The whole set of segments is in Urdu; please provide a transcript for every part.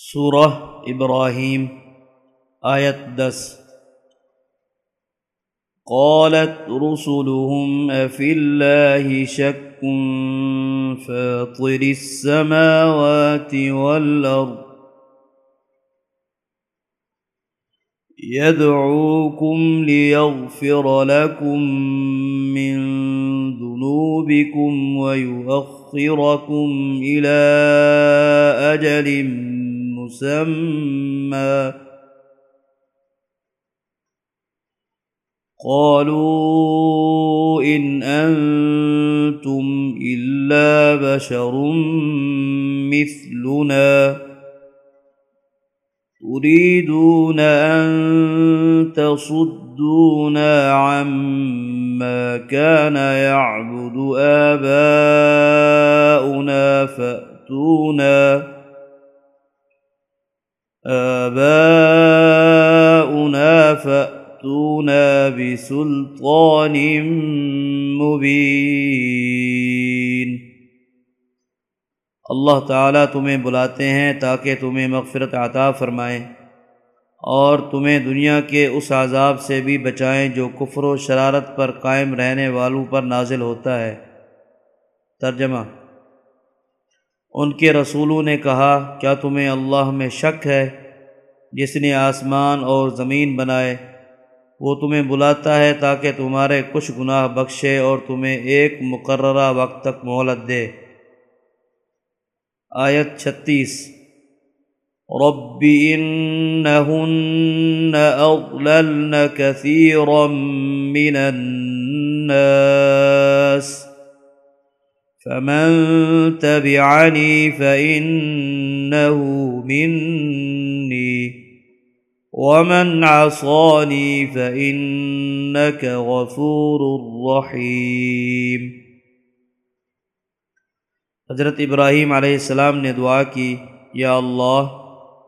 سورہ ابراہیم آیت دس. قالت رسلهم افی اللہ شک فاطر السماوات والأرض؟ يدعوكم ليغفر لكم من ذنوبكم ويؤخركم إلى أجل مسمى. قالوا إن أنتم إلا بشر مثلنا. تريدون أن تصدونا عما كان يعبد آباؤنا فأتونا. آباؤنا فأتونا بسلطان مبين۔ اللہ تعالیٰ تمہیں بلاتے ہیں تاکہ تمہیں مغفرت عطا فرمائیں اور تمہیں دنیا کے اس عذاب سے بھی بچائیں جو کفر و شرارت پر قائم رہنے والوں پر نازل ہوتا ہے۔ ترجمہ ان کے رسولوں نے کہا، کیا تمہیں اللہ میں شک ہے؟ جس نے آسمان اور زمین بنائے، وہ تمہیں بلاتا ہے تاکہ تمہارے کچھ گناہ بخشے اور تمہیں ایک مقررہ وقت تک مہلت دے۔ آیت چھتیس۔ رب انہن اضللن كثيرا من الناس۔ فمن تبعني فإنه مني ومن عصاني فإنك غفور رحيم حضرت ابراہیم علیہ السلام نے دعا کی، یا اللہ،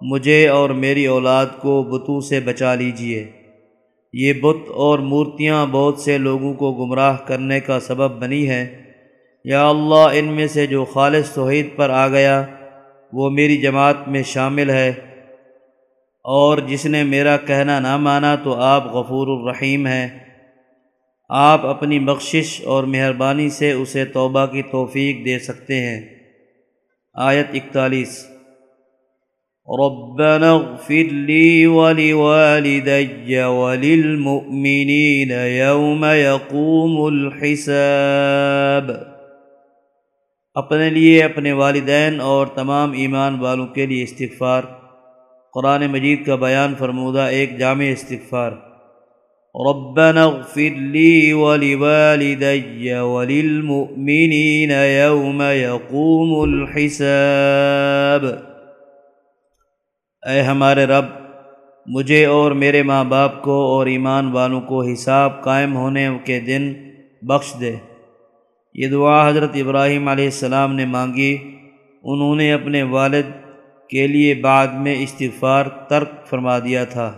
مجھے اور میری اولاد کو بتوں سے بچا لیجیے۔ یہ بت اور مورتیاں بہت سے لوگوں کو گمراہ کرنے کا سبب بنی ہیں۔ یا اللہ ان میں سے جو خالص توحید پر آ گیا، وہ میری جماعت میں شامل ہے۔ اور جس نے میرا کہنا نہ مانا تو آپ غفور الرحیم ہیں۔ آپ اپنی بخشش اور مہربانی سے اسے توبہ کی توفیق دے سکتے ہیں۔ آیت اکتالیس۔ ربنا اغفر لي ولوالدي وللمؤمنين يوم يقوم الحساب۔ اپنے لیے، اپنے والدین اور تمام ایمان والوں کے لیے استغفار۔ قرآن مجید کا بیان فرمودہ ایک جامع استغفار۔ ربنا اغفر لي ولوالدي وللمؤمنين يوم يقوم الحساب۔ اے ہمارے رب، مجھے اور میرے ماں باپ کو اور ایمان والوں کو حساب قائم ہونے کے دن بخش دے۔ یہ دعا حضرت ابراہیم علیہ السلام نے مانگی۔ انہوں نے اپنے والد کے لیے بعد میں استغفار ترک فرما دیا تھا۔